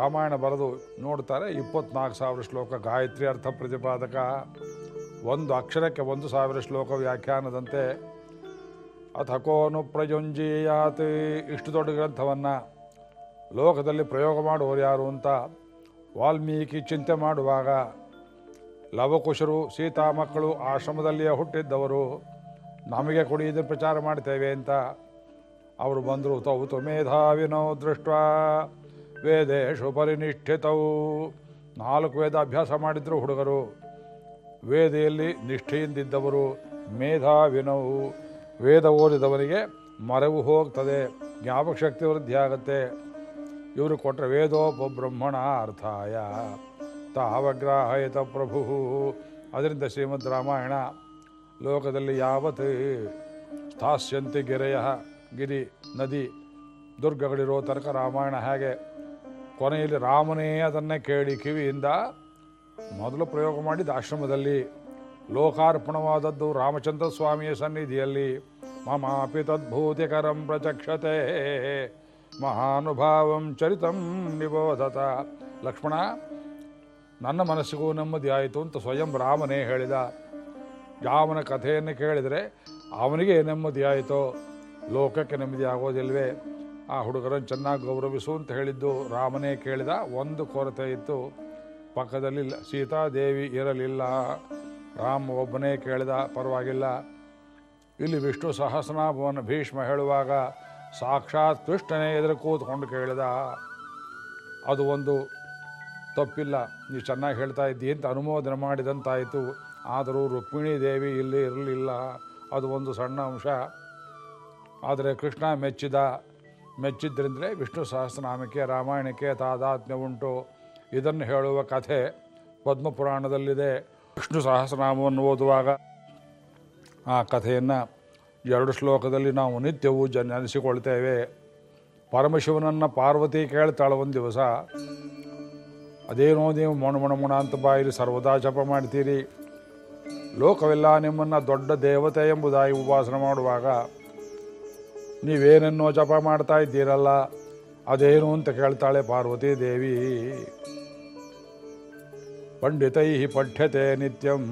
ರಾಮಾಯಣ ಬರೆದು ನೋಡ್ತಾರೆ, ಇಪ್ಪತ್ನಾಲ್ಕು ಸಾವಿರ ಶ್ಲೋಕ ಗಾಯತ್ರಿ ಅರ್ಥ ಪ್ರತಿಪಾದಕ, ಒಂದು ಅಕ್ಷರಕ್ಕೆ ಒಂದು ಸಾವಿರ ಶ್ಲೋಕ ವ್ಯಾಖ್ಯಾನದಂತೆ. ಅಥಕೋನು ಪ್ರಯುಂಜೀಯಾತ್ ಇಷ್ಟು ದೊಡ್ಡ ಗ್ರಂಥವನ್ನು ಲೋಕದಲ್ಲಿ ಪ್ರಯೋಗ ಮಾಡುವವರು ಯಾರು ಅಂತ ವಾಲ್ಮೀಕಿ ಚಿಂತೆ ಮಾಡುವಾಗ ಲವಕುಶರು ಸೀತಾ ಮಕ್ಕಳು ಆಶ್ರಮದಲ್ಲಿಯೇ ಹುಟ್ಟಿದ್ದವರು. ನಮಗೆ ಕೊಡಿ ಇದನ್ನು ಪ್ರಚಾರ ಮಾಡ್ತೇವೆ ಅಂತ ಅವರು ಬಂದರು. ತೌತು ಮೇಧಾವಿನೋ ದೃಷ್ಟ ವೇದೇಶು ಪರಿನಿಷ್ಠಿತವು ನಾಲ್ಕು ವೇದ ಅಭ್ಯಾಸ ಮಾಡಿದ್ರು ಹುಡುಗರು. ವೇದೆಯಲ್ಲಿ ನಿಷ್ಠೆಯಿಂದಿದ್ದವರು ಮೇಧಾವಿನವು ವೇದ ಓದಿದವರಿಗೆ ಮರೆವು ಹೋಗ್ತದೆ ಜ್ಞಾಪಕಶಕ್ತಿ ವೃದ್ಧಿ ಆಗುತ್ತೆ. ಇವರು ಕೊಟ್ಟರೆ ವೇದೋಪಬ್ರಹ್ಮಣ ಅರ್ಥಾಯ ತಾವಗ್ರಾಹಯತ ಪ್ರಭು. ಅದರಿಂದ ಶ್ರೀಮದ್ ರಾಮಾಯಣ ಲೋಕದಲ್ಲಿ ಯಾವತ್ ಸ್ಥಾಸ್ಯಂತಿ ಗೆರೆಯ ಗಿರಿ, ನದಿ, ದುರ್ಗಗಳಿರೋ ತನಕ ರಾಮಾಯಣ ಹೇಗೆ? ಕೊನೆಯಲ್ಲಿ ರಾಮನೇ ಅದನ್ನೇ ಕೇಳಿ ಕಿವಿಯಿಂದ ಮೊದಲು ಪ್ರಯೋಗ ಮಾಡಿದ ಆಶ್ರಮದಲ್ಲಿ ಲೋಕಾರ್ಪಣವಾದದ್ದು ರಾಮಚಂದ್ರ ಸ್ವಾಮಿಯ ಸನ್ನಿಧಿಯಲ್ಲಿ. ಮಮಾಪಿ ತದ್ಭೂತಿಕರಂ ಪ್ರಚಕ್ಷತೆ ಮಹಾನುಭಾವಂ ಚರಿತಂ ನಿಬೋಧತ. ಲಕ್ಷ್ಮಣ, ನನ್ನ ಮನಸ್ಸಿಗೂ ನೆಮ್ಮದಿ ಆಯಿತು ಅಂತ ಸ್ವಯಂ ರಾಮನೇ ಹೇಳಿದ. ಯಾವನ ಕಥೆಯನ್ನು ಕೇಳಿದರೆ ಅವನಿಗೆ ನೆಮ್ಮದಿ ಆಯಿತೋ? ಲೋಕಕ್ಕೆ ನೆಮ್ಮದಿ ಆಗೋದಿಲ್ವೇ? ಆ ಹುಡುಗರನ್ನು ಚೆನ್ನಾಗಿ ಗೌರವಿಸು ಅಂತ ಹೇಳಿದ್ದು ರಾಮನೇ ಕೇಳಿದ ಒಂದು ಕೊರತೆ ಇತ್ತು. ಪಕ್ಕದಲ್ಲಿ ಸೀತಾದೇವಿ ಇರಲಿಲ್ಲ. ರಾಮ ಒಬ್ಬನೇ ಕೇಳಿದ, ಪರವಾಗಿಲ್ಲ. ಇಲ್ಲಿ ವಿಷ್ಣು ಸಹಸ್ರನಾಭವನ್ನು ಭೀಷ್ಮ ಹೇಳುವಾಗ ಸಾಕ್ಷಾತ್ ಕೃಷ್ಣನೇ ಎದುರು ಕೂತ್ಕೊಂಡು ಕೇಳಿದ. ಅದು ಒಂದು ತಪ್ಪಿಲ್ಲ. ನೀವು ಚೆನ್ನಾಗಿ ಹೇಳ್ತಾ ಇದ್ದೀ ಅಂತ ಅನುಮೋದನೆ ಮಾಡಿದಂತಾಯಿತು. ಆದರೂ ರುಕ್ಮಿಣಿ ದೇವಿ ಇಲ್ಲಿ ಇರಲಿಲ್ಲ. ಅದು ಒಂದು ಸಣ್ಣ ಅಂಶ. ಆದರೆ ಕೃಷ್ಣ ಮೆಚ್ಚಿದ, ಮೆಚ್ಚಿದ್ರಿಂದಲೇ ವಿಷ್ಣು ಸಹಸ್ರನಾಮಕ್ಕೆ, ರಾಮಾಯಣಕ್ಕೆ ತಾದಾತ್ಮ್ಯ ಉಂಟು. ಇದನ್ನು ಹೇಳುವ ಕಥೆ ಪದ್ಮಪುರಾಣದಲ್ಲಿದೆ. ವಿಷ್ಣು ಸಹಸ್ರನಾಮವನ್ನು ಓದುವಾಗ ಆ ಕಥೆಯನ್ನು ಎರಡು ಶ್ಲೋಕದಲ್ಲಿ ನಾವು ನಿತ್ಯವೂ ಜ ನೆನೆಸಿಕೊಳ್ತೇವೆ. ಪರಮಶಿವನನ್ನು ಪಾರ್ವತಿ ಕೇಳ್ತಾಳೆ ಒಂದು ದಿವಸ. ಅದೇನೋ ನೀವು ಮೊಣ ಮೊಣ ಅಂತ ಬಾಯಿಲಿ ಸರ್ವದಾ ಜಪ ಮಾಡ್ತೀರಿ. ಲೋಕವೆಲ್ಲ ನಿಮ್ಮನ್ನು ದೊಡ್ಡ ದೇವತೆ ಎಂಬುದಾಗಿ ಉಪಾಸನೆ ಮಾಡುವಾಗ ನೀವೇನನ್ನೋ ಜಪ ಮಾಡ್ತಾ ಇದ್ದೀರಲ್ಲ, ಅದೇನು ಅಂತ ಕೇಳ್ತಾಳೆ ಪಾರ್ವತಿ ದೇವಿ. ಪಂಡಿತೈ ಪಠ್ಯತೆ ನಿತ್ಯಂ.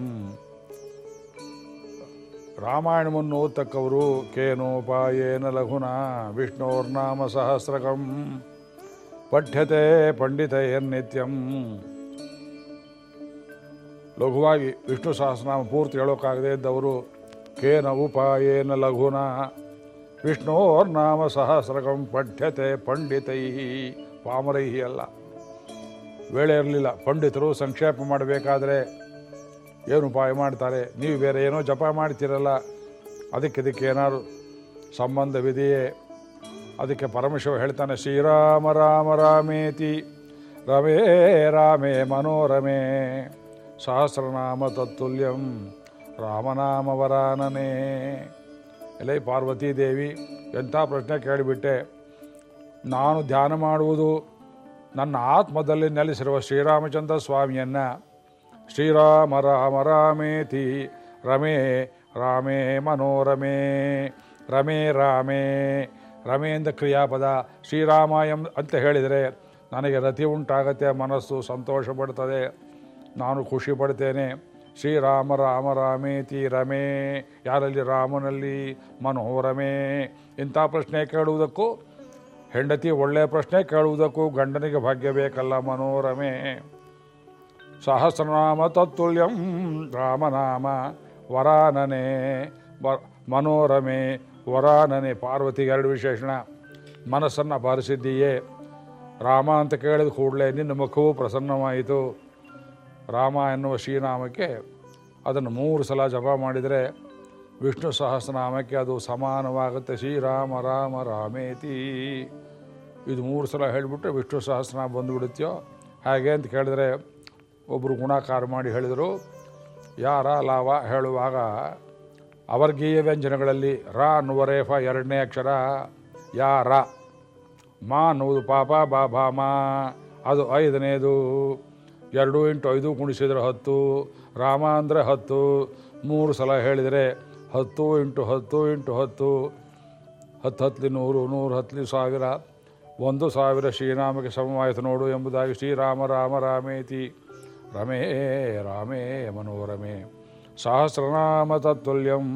ರಾಮಾಯಣವನ್ನು ಓದ್ತಕ್ಕವರು, ಕೇನೋಪಾಯೇನ ಲಘುನ ವಿಷ್ಣೋರ್ನಾಮ ಸಹಸ್ರಕಂ. ಪಠ್ಯತೆ ಪಂಡಿತಯನ್ನಿತ್ಯಂ ಲಘುವಾಗಿ ವಿಷ್ಣು ಸಹಸ್ರನಾಮ ಪೂರ್ತಿ ಹೇಳೋಕ್ಕಾಗದೇ ಇದ್ದವರು ಕೇನ ಉಪಾಯೇನ ಲಘುನ. ವಿಷ್ಣೋರ್ನಾಮ ಸಹಸ್ರಕಂ ಪಠ್ಯತೆ ಪಂಡಿತೈ. ಪಾಮರೈಹಿ ಅಲ್ಲ. ವೇಳೆ ಇರಲಿಲ್ಲ, ಪಂಡಿತರು ಸಂಕ್ಷೇಪ ಮಾಡಬೇಕಾದ್ರೆ ಏನು ಉಪಾಯ ಮಾಡ್ತಾರೆ? ನೀವು ಬೇರೆ ಏನೋ ಜಪ ಮಾಡ್ತೀರಲ್ಲ ಅದಕ್ಕೆ ಇದಕ್ಕೆ ಏನಾದ್ರು ಸಂಬಂಧವಿದೆಯೇ? ಅದಕ್ಕೆ ಪರಮೇಶ್ವರ ಹೇಳ್ತಾನೆ, ಶ್ರೀರಾಮ ರಾಮ ರಾಮೇತಿ, ರಮೇ ರಾಮೇ ಮನೋರಮೇ ಸಹಸ್ರನಾಮ ತತ್ತುಲ್ಯಂ ರಾಮನಾಮ ವರಾನನೇ ಎಲೈ ಪಾರ್ವತೀ ದೇವಿ ಎಂಥ ಪ್ರಶ್ನೆ ಕೇಳಿಬಿಟ್ಟೆ. ನಾನು ಧ್ಯಾನ ಮಾಡುವುದು ನನ್ನ ಆತ್ಮದಲ್ಲಿ ನೆಲೆಸಿರುವ ಶ್ರೀರಾಮಚಂದ್ರ ಸ್ವಾಮಿಯನ್ನು. ಶ್ರೀರಾಮ ರಾಮ ರಾಮೇತಿ, ರಮೇ ರಾಮೇ ಮನೋರಮೇ, ರಮೇ ರಾಮೇ ರಮೇ ಎಂದ ಕ್ರಿಯಾಪದ ಶ್ರೀರಾಮ ಅಂತ ಹೇಳಿದರೆ ನನಗೆ ರತಿ ಉಂಟಾಗತ್ತೆ, ಮನಸ್ಸು ಸಂತೋಷ ಪಡ್ತದೆ. ನಾನು ಖುಷಿ ಪಡ್ತೇನೆ. ಶ್ರೀರಾಮ ರಾಮ ರಾಮೇತಿ ರಮೇ, ಯಾರಲ್ಲಿ ರಾಮನಲ್ಲಿ ಮನೋರಮೇ ಇಂಥ ಪ್ರಶ್ನೆ ಕೇಳುವುದಕ್ಕೂ, ಹೆಂಡತಿ ಒಳ್ಳೆಯ ಪ್ರಶ್ನೆ ಕೇಳುವುದಕ್ಕೂ ಗಂಡನಿಗೆ ಭಾಗ್ಯ ಬೇಕಲ್ಲ ಮನೋರಮೆ ಸಹಸ್ರನಾಮ ತತ್ತುಲ್ಯಂ ರಾಮನಾಮ ವರಾನನೆ ಮನೋರಮೆ ವರಾನನೆ ಪಾರ್ವತಿಗೆ ಎರಡು ವಿಶೇಷಣ. ಮನಸ್ಸನ್ನು ಬಾರಿಸಿದ್ದೀಯೇ. ರಾಮ ಅಂತ ಕೇಳಿದ ಕೂಡಲೇ ನಿನ್ನ ಮುಖವೂ ಪ್ರಸನ್ನವಾಯಿತು. ರಾಮ ಎನ್ನುವ ಶ್ರೀನಾಮಕ್ಕೆ ಅದನ್ನು ಮೂರು ಸಲ ಜಪ ಮಾಡಿದರೆ ವಿಷ್ಣು ಸಹಸ್ರನಾಮಕ್ಕೆ ಅದು ಸಮಾನವಾಗುತ್ತೆ. ಶ್ರೀರಾಮ ರಾಮ ರಾಮೇತಿ. ಇದು ಮೂರು ಸಲ ಹೇಳಿಬಿಟ್ರೆ ವಿಷ್ಣು ಸಹಸ್ರನಾಮ ಬಂದುಬಿಡುತ್ತೋ? ಹಾಗೆ ಅಂತ ಕೇಳಿದ್ರೆ ಒಬ್ಬರು ಗುಣಾಕಾರ ಮಾಡಿ ಹೇಳಿದರು, ಯಾರ ಲಾವ? ಹೇಳುವಾಗ ಅವರ್ಗೀಯ ವ್ಯಂಜನಗಳಲ್ಲಿ ರ ಅನ್ನುವ ರೇಫ ಎರಡನೇ ಅಕ್ಷರ, ಯಾರ? ಮಾ ಅನ್ನುವುದು ಪಾಪ, ಬಾ ಭಾ ಮಾ. ಅದು ಐದನೇದು. ಎರಡು ಇಂಟು ಐದು ಗುಣಿಸಿದರೆ ಹತ್ತು, ರಾಮ ಅಂದರೆ ಹತ್ತು, ಮೂರು ಸಲ ಹೇಳಿದರೆ ಹತ್ತು ಇಂಟು ಹತ್ತು ಇಂಟು ಹತ್ತು ಹತ್ತು ಹತ್ತಲಿ ನೂರು ನೂರು ಹತ್ತಲಿ ಸಾವಿರ, ಒಂದು ಸಾವಿರ ಶ್ರೀರಾಮಕ್ಕೆ ಸಮವಾಯಿತು ನೋಡು ಎಂಬುದಾಗಿ ಶ್ರೀರಾಮ, ರಾಮ, ರಾಮೇತಿ, ರಮೇ, ರಾಮೇ, ಮನೋರಮೆ. ಸಹಸ್ರನಾಮ ತತ್ವಲ್ಯಂ,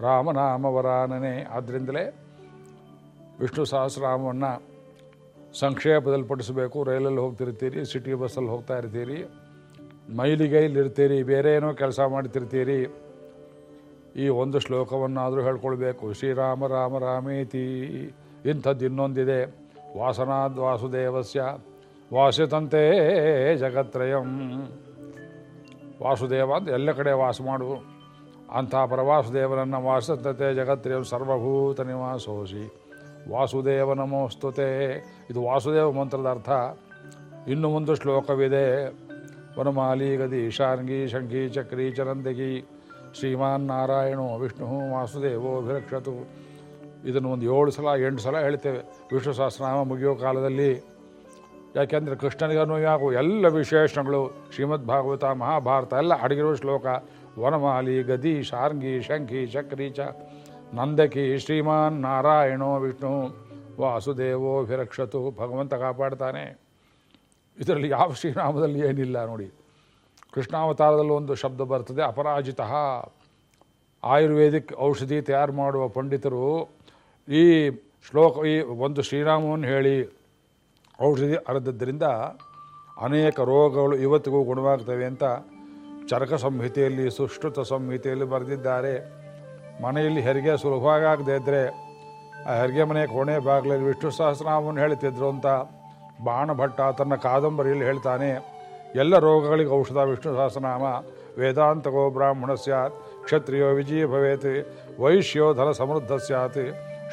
ರಾಮನಾಮ ವರಾನನೆ. ಆದ್ದರಿಂದಲೇ ವಿಷ್ಣು ಸಹಸ್ರನಾಮವನ್ನು ಸಂಕ್ಷೇಪದಲ್ಲಿ ಪಡಿಸಬೇಕು ರೈಲಲ್ಲಿ ಹೋಗ್ತಿರ್ತೀರಿ, ಸಿಟಿ ಬಸ್ಸಲ್ಲಿ ಹೋಗ್ತಾ ಇರ್ತೀರಿ, ಮೈಲಿಗೈಲಿರ್ತೀರಿ, ಬೇರೆ ಏನೋ ಕೆಲಸ ಮಾಡ್ತಿರ್ತೀರಿ. ಈ ಒಂದು ಶ್ಲೋಕವನ್ನಾದರೂ ಹೇಳ್ಕೊಳ್ಬೇಕು. ಶ್ರೀರಾಮ ರಾಮ ರಾಮೇತಿ, ಇಂಥದ್ದು ಇನ್ನೊಂದಿದೆ. ವಾಸನಾದ್ ವಾಸುದೇವಸ್ಯ ವಾಸಿತಂತೆ ಜಗತ್ರಯಂ. ವಾಸುದೇವ ಅಂತ ಎಲ್ಲ ಕಡೆ ವಾಸ ಮಾಡು. ಅಂಥ ಪರವಾಸುದೇವನನ್ನು ವಾಸತತೆ ಜಗತ್ರಯಂ ಸರ್ವಭೂತ ನಿವಾಸೋಸಿ. ವಾಸುದೇವ ನಮೋಸ್ತುತೆ ಇದು ವಾಸುದೇವ ಮಂತ್ರದ ಅರ್ಥ. ಇನ್ನು ಒಂದು ಶ್ಲೋಕವಿದೆ. ವನಮಾಲಿ ಗದಿ ಶಾರ್ಗಿ ಶಂಖಿ ಚಕ್ರಿ ಚರಂದಗಿ. ಶ್ರೀಮಾನ್ ನಾರಾಯಣೋ ವಿಷ್ಣು ವಾಸುದೇವೋ ವಿರಕ್ಷತು ಇದನ್ನು ಒಂದು ಏಳು ಸಲ, ಎಂಟು ಸಲ ಹೇಳ್ತೇವೆ. ವಿಷ್ಣು ಸಹಸ್ರನಾಮ ಮುಗಿಯೋ ಕಾಲದಲ್ಲಿ. ಯಾಕೆಂದರೆ ಕೃಷ್ಣನಿಗನು ಯಾಕೋ ಎಲ್ಲ ವಿಶೇಷಣಗಳು ಶ್ರೀಮದ್ ಭಾಗವತ ಮಹಾಭಾರತ, ಎಲ್ಲ ಅಡಗಿರೋ ಶ್ಲೋಕ. ವನಮಾಲಿ ಗದಿ ಶಾರ್ಂಗಿ ಶಂಖಿ ಚಕ್ರಿ ಚ. ನಂದಕಿ ಶ್ರೀಮಾನ್ ನಾರಾಯಣೋ ವಿಷ್ಣು, ವಾಸುದೇವೋ ವಿರಕ್ಷತು ಭಗವಂತ ಕಾಪಾಡ್ತಾನೆ. ಇದರಲ್ಲಿ ಯಾವ ಶ್ರೀರಾಮದಲ್ಲಿ ಏನಿಲ್ಲ ನೋಡಿ. ಕೃಷ್ಣಾವತಾರದಲ್ಲೂ ಒಂದು ಶಬ್ದ ಬರ್ತದೆ, ಅಪರಾಜಿತ. ಆಯುರ್ವೇದಿಕ್ ಔಷಧಿ ತಯಾರು ಮಾಡುವ ಪಂಡಿತರು ಈ ಶ್ಲೋಕ, ಈ ಒಂದು ಶ್ರೀರಾಮವನ್ನು ಹೇಳಿ ಔಷಧಿ ಅರೆದದ್ದರಿಂದ ಅನೇಕ ರೋಗಗಳು ಇವತ್ತಿಗೂ ಗುಣವಾಗ್ತವೆ ಅಂತ ಚರಕ ಸಂಹಿತೆಯಲ್ಲಿ, ಸುಶ್ರುತ ಸಂಹಿತೆಯಲ್ಲಿ ಬರೆದಿದ್ದಾರೆ. ಮನೆಯಲ್ಲಿ ಹೆರಿಗೆ ಸುಲಭವಾಗದೇ ಇದ್ದರೆ ಆ ಹೆರಿಗೆ ಮನೆ ಕೋಣೆ ಬಾಗಿಲಲ್ಲಿ ವಿಷ್ಣು ಸಹಸ್ರನಾಮವನ್ನು ಹೇಳ್ತಿದ್ರು ಅಂತ ಬಾಣಭಟ್ಟ ತನ್ನ ಕಾದಂಬರಿಯಲ್ಲಿ ಹೇಳ್ತಾನೆ, ಎಲ್ಲ ರೋಗಗಳಿಗೆ ಔಷಧ, ವಿಷ್ಣು ಸಹಸ್ರನಾಮ ವೇದಾಂತಗೋ ಬ್ರಾಹ್ಮಣ ಸ್ಯಾತ್, ಕ್ಷತ್ರಿಯೋ ವಿಜಯ ಭವೇತ್, ವೈಶ್ಯೋ ಧನ ಸಮೃದ್ಧ ಸ್ಯಾತ್,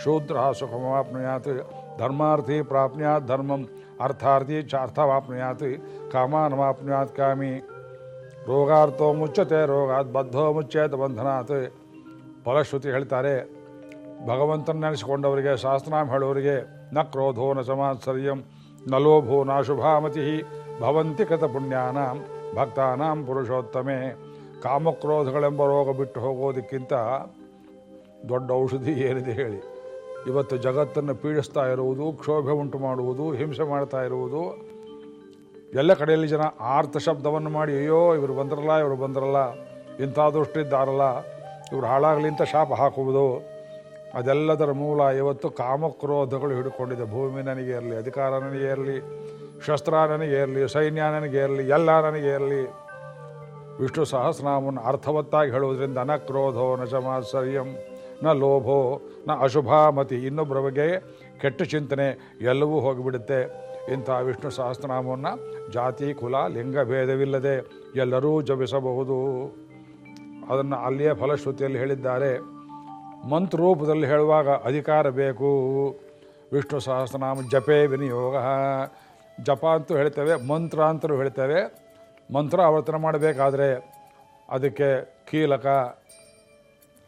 ಶೂದ್ರ ಸುಖಮಾಪ್ನುಯಾತ್, ಧರ್ಮಾರ್ಥಿ ಪ್ರಾಪ್ನುಯಾತ್ ಧರ್ಮಂ, ಅರ್ಥಾರ್ಥಿ ಚಾರ್ಥವಾಪ್ನುಯಾತ್ ಕಾಮಾನವಾಪ್ನುಯಾತ್ ಕಾಮಿ, ರೋಗಾರ್ಥೋ ಮುಚ್ಚತೆ ರೋಗಾತ್ ಬದ್ಧೋ ಮುಚ್ಚೇತ ಬಂಧನಾತ್. ಫಲಶ್ರುತಿ ಹೇಳ್ತಾರೆ, ಭಗವಂತನ ನೆನೆಸಿಕೊಂಡವರಿಗೆ ಶಾಸ್ತ್ರನಾಮ ಹೇಳೋರಿಗೆ, ನ ಕ್ರೋಧೋ ನ ಸಮಾತ್ಸರ್ಯಂ, ನ ಲೋಭೋ ನ ಶುಭಾಮತಿ ಭವಂತಿ ಕೃತ ಪುಣ್ಯಾನಾಂ, ಭಕ್ತಾನಾಂ ಪುರುಷೋತ್ತಮೆ. ಕಾಮಕ್ರೋಧಗಳೆಂಬ ರೋಗ ಬಿಟ್ಟು ಹೋಗೋದಕ್ಕಿಂತ ದೊಡ್ಡ ಔಷಧಿ ಏನಿದೆ ಹೇಳಿ. ಇವತ್ತು ಜಗತ್ತನ್ನು ಪೀಡಿಸ್ತಾ ಇರುವುದು, ಕ್ಷೋಭೆ ಉಂಟು ಮಾಡುವುದು, ಹಿಂಸೆ ಮಾಡ್ತಾ ಇರುವುದು. ಎಲ್ಲ ಕಡೆಯಲ್ಲಿ ಜನ ಆರ್ಥ ಶಬ್ದವನ್ನು ಮಾಡಿ, ಅಯ್ಯೋ, ಇವರು ಬಂದ್ರಲ್ಲ ಇವರು ಬಂದ್ರಲ್ಲ ಇಂಥ ದುಷ್ಟಿದ್ದಾರಲ್ಲ ಇವರು ಹಾಳಾಗಲಿ ಅಂತ ಶಾಪ ಹಾಕುವುದು. ಅದೆಲ್ಲದರ ಮೂಲ ಇವತ್ತು ಕಾಮಕ್ರೋಧಗಳು ಹಿಡ್ಕೊಂಡಿದೆ. ಭೂಮಿ ನನಗೆ ಇರಲಿ, ಅಧಿಕಾರ ನನಗೆ ಇರಲಿ, ಶಸ್ತ್ರ ನನಗೆ ಇರಲಿ, ಸೈನ್ಯ ನನಗೆ ಇರಲಿ, ಎಲ್ಲ ನನಗೆ ಇರಲಿ. ವಿಷ್ಣು ಸಹಸ್ರನಾಮವನ್ನು ಅರ್ಥವತ್ತಾಗಿ ಹೇಳುವುದರಿಂದ ನ ಕ್ರೋಧೋ, ನ ಚಮಾತ್ಸರ್ಯಂ ನ ಲೋಭೋ, ನ ಅಶುಭಾಮತಿ ಇನ್ನೊಬ್ಬರ ಬಗ್ಗೆ ಕೆಟ್ಟ ಚಿಂತನೆ ಎಲ್ಲವೂ ಹೋಗಿಬಿಡುತ್ತೆ. ಇಂಥ ವಿಷ್ಣು ಸಹಸ್ರನಾಮವನ್ನು ಜಾತಿ, ಕುಲ ಲಿಂಗಭೇದವಿಲ್ಲದೆ ಎಲ್ಲರೂ ಜಪಿಸಬಹುದು. ಅದನ್ನು ಅಲ್ಲಿಯೇ ಫಲಶ್ರುತಿಯಲ್ಲಿ ಹೇಳಿದ್ದಾರೆ. ಮಂತ್ರರೂಪದಲ್ಲಿ ಹೇಳುವಾಗ ಅಧಿಕಾರ ಬೇಕು. ವಿಷ್ಣು ಸಹಸ್ರನಾಮ ಜಪೇ ವಿನಿಯೋಗ. ಜಪ ಅಂತೂ ಹೇಳ್ತೇವೆ, ಮಂತ್ರ ಅಂತಲೂ ಹೇಳ್ತೇವೆ. ಮಂತ್ರ ಆವರ್ತನ ಮಾಡಬೇಕಾದ್ರೆ ಅದಕ್ಕೆ ಕೀಲಕ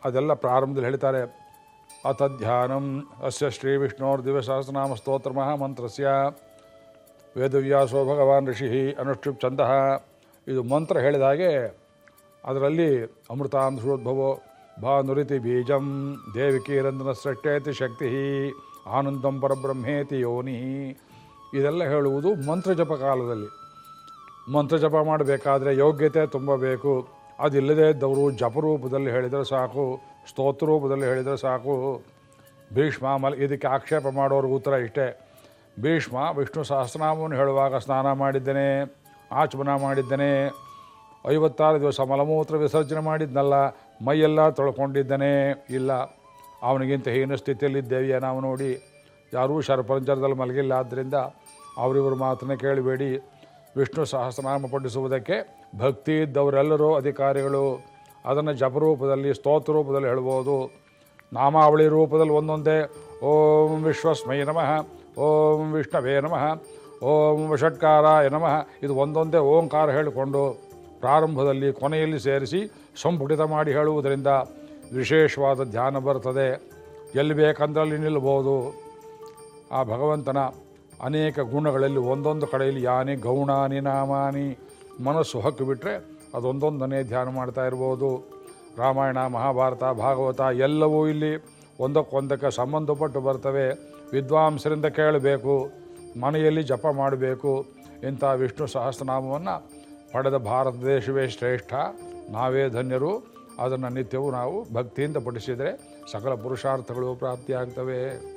ಅದೆಲ್ಲ ಪ್ರಾರಂಭದಲ್ಲಿ ಹೇಳ್ತಾರೆ. ಅಥ ಧ್ಯಾನಂ, ಅಸ್ಯ ಶ್ರೀ ವಿಷ್ಣೋರ್ ದಿವ್ಯ ಸಹಸ್ರನಾಮ ಸ್ತೋತ್ರ ಮಹಾಮಂತ್ರಸ್ಯ. ವೇದವ್ಯಾಸೋ ಭಗವಾನ್ ಋಷಿ ಅನುಷ್ಠುಪ್ ಚಂದಃ ಇದು ಮಂತ್ರ ಹೇಳಿದ ಹಾಗೆ ಅದರಲ್ಲಿ ಅಮೃತಾಂಶೋದ್ಭವೋ ಭಾನುರಿತಿ ಬೀಜಂ ದೇವಿಕೀರಂದನ ಸೃಷ್ಟೇತಿ ಶಕ್ತಿ, ಆನಂದಂ ಪರಬ್ರಹ್ಮೇತಿ ಯೋನಿ. ಇದೆಲ್ಲ ಹೇಳುವುದು ಮಂತ್ರ ಜಪ ಕಾಲದಲ್ಲಿ. ಮಂತ್ರ ಜಪ ಮಾಡಬೇಕಾದ್ರೆ ಯೋಗ್ಯತೆ ತುಂಬ ಬೇಕು ಅದಿಲ್ಲದೇ ಇದ್ದವರು ಜಪರೂಪದಲ್ಲಿ ಹೇಳಿದರೆ ಸಾಕು, ಸ್ತೋತ್ರ ರೂಪದಲ್ಲಿ ಹೇಳಿದರೆ ಸಾಕು. ಭೀಷ್ಮ ಮಲ್, ಇದಕ್ಕೆ ಆಕ್ಷೇಪ ಮಾಡೋರ್ಗೆ ಉತ್ತರ ಇಷ್ಟೇ. ಭೀಷ್ಮ ವಿಷ್ಣು ಸಹಸ್ರನಾಮವನ್ನು ಹೇಳುವಾಗ ಸ್ನಾನ ಮಾಡಿದ್ದೇನೆ, ಆಚಮನ ಮಾಡಿದ್ದೇನೆ ಐವತ್ತಾರು ದಿವಸ ಮಲಮೂತ್ರ ವಿಸರ್ಜನೆ ಮಾಡಿದ್ನಲ್ಲ, ಮೈಯೆಲ್ಲ ತೊಳ್ಕೊಂಡಿದ್ದಾನೆ. ಇಲ್ಲ, ಅವನಿಗಿಂತ ಹೀನ ಸ್ಥಿತಿಯಲ್ಲಿದ್ದೇವೆಯೇ ನಾವು ನೋಡಿ. ಯಾರೂ ಶರಪಂಚರದಲ್ಲಿ ಮಲಗಿಲ್ಲ ಆದ್ದರಿಂದ ಅವರಿವರು ಮಾತನ್ನ ಕೇಳಬೇಡಿ. ವಿಷ್ಣು ಸಹಸ್ರನಾಮ ಪಠಿಸುವುದಕ್ಕೆ ಭಕ್ತಿ ಇದ್ದವರೆಲ್ಲರೂ ಅಧಿಕಾರಿಗಳು ಅದನ್ನು ಜಪರೂಪದಲ್ಲಿ ಸ್ತೋತ್ರ ರೂಪದಲ್ಲಿ ಹೇಳ್ಬೋದು ನಾಮಾವಳಿ ರೂಪದಲ್ಲಿ ಒಂದೊಂದೇ. ಓಂ ವಿಶ್ವಸ್ಮೈ ನಮಃ, ಓಂ ವಿಷ್ಣವೇ ನಮಃ, ಓಂ ಷಟ್ಕಾರಾಯ ನಮಃ. ಇದು ಒಂದೊಂದೇ ಓಂಕಾರ ಹೇಳಿಕೊಂಡು ಪ್ರಾರಂಭದಲ್ಲಿ ಕೊನೆಯಲ್ಲಿ ಸೇರಿಸಿ ಸಂಪುಟಿತ ಮಾಡಿ ಹೇಳುವುದರಿಂದ ವಿಶೇಷವಾದ ಧ್ಯಾನ ಬರ್ತದೆ ಎಲ್ಲಿ ಬೇಕಂದ್ರಲ್ಲಿ ನಿಲ್ಲಬಹುದು. ಆ ಭಗವಂತನ ಅನೇಕ ಗುಣಗಳಲ್ಲಿ ಒಂದೊಂದು ಕಡೆಯಲ್ಲಿ ಯಾನಿ, ಗೌಣಾನಿ, ನಾಮಾನಿ ಮನಸ್ಸು ಹಕ್ಕು ಬಿಟ್ಟರೆ ಅದೊಂದೊಂದನ್ನೇ ಧ್ಯಾನ ಮಾಡ್ತಾ ಇರ್ಬೋದು. ರಾಮಾಯಣ, ಮಹಾಭಾರತ, ಭಾಗವತ ಎಲ್ಲವೂ ಇಲ್ಲಿ ಒಂದಕ್ಕೊಂದಕ್ಕೆ ಸಂಬಂಧಪಟ್ಟು ಬರ್ತವೆ. ವಿದ್ವಾಂಸರಿಂದ ಕೇಳಬೇಕು, ಮನೆಯಲ್ಲಿ ಜಪ ಮಾಡಬೇಕು. ಇಂಥ ವಿಷ್ಣು ಸಹಸ್ರನಾಮವನ್ನು ಪಡೆದ ಭಾರತ ದೇಶವೇ ಶ್ರೇಷ್ಠ. ನಾವೇ ಧನ್ಯರು. ಅದನ್ನು ನಿತ್ಯವೂ ನಾವು ಭಕ್ತಿಯಿಂದ ಪಠಿಸಿದರೆ ಸಕಲ ಪುರುಷಾರ್ಥಗಳು ಪ್ರಾಪ್ತಿಯಾಗ್ತವೆ.